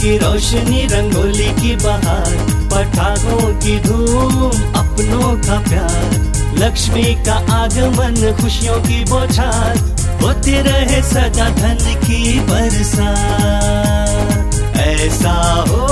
की रोशनी रंगोली की बहार पटाखों की धूम अपनों का प्यार, लक्ष्मी का आगमन खुशियों की बौछार, होते रहे सदा धन की बरसात। ऐसा हो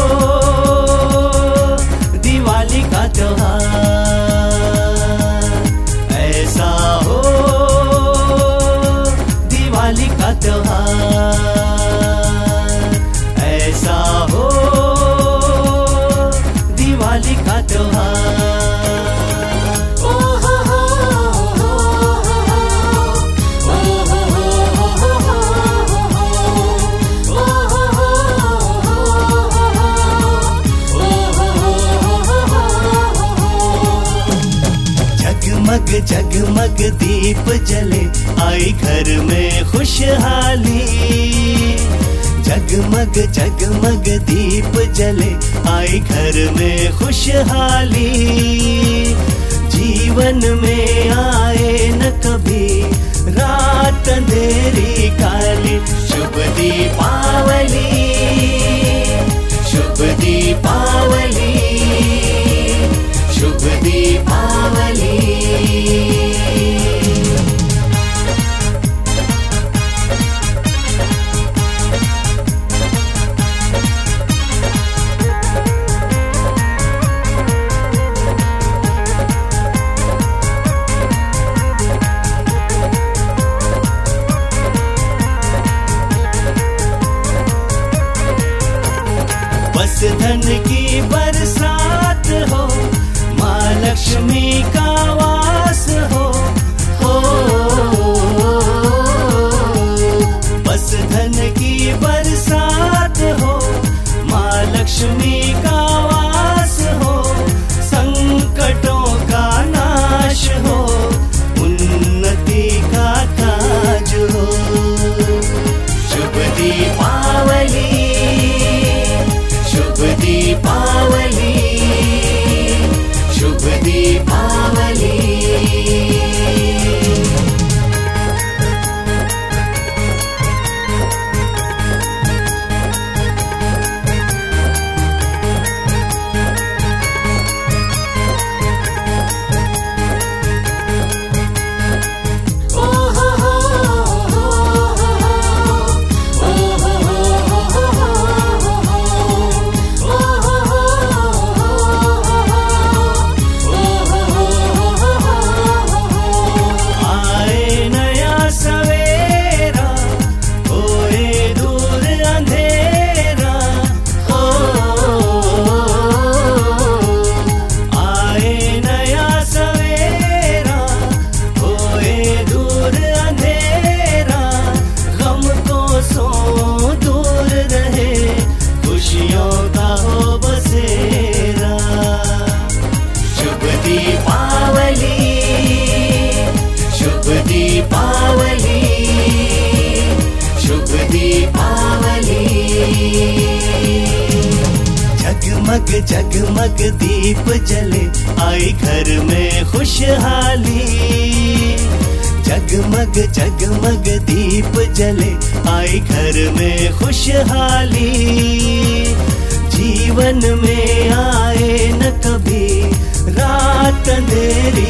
जगमग जगमग दीप जले आई घर में खुशहाली। जगमग जगमग दीप जले, आई घर में खुशहाली। जीवन में आए न कभी, रात देरी काली, शुभ दीपावली। धन की बरसात हो माँ लक्ष्मी का जगमग दीप जले, आई घर में खुशहाली। जगमग जगमग दीप जले, आई घर में खुशहाली। जीवन में आए न कभी, रात अंधेरी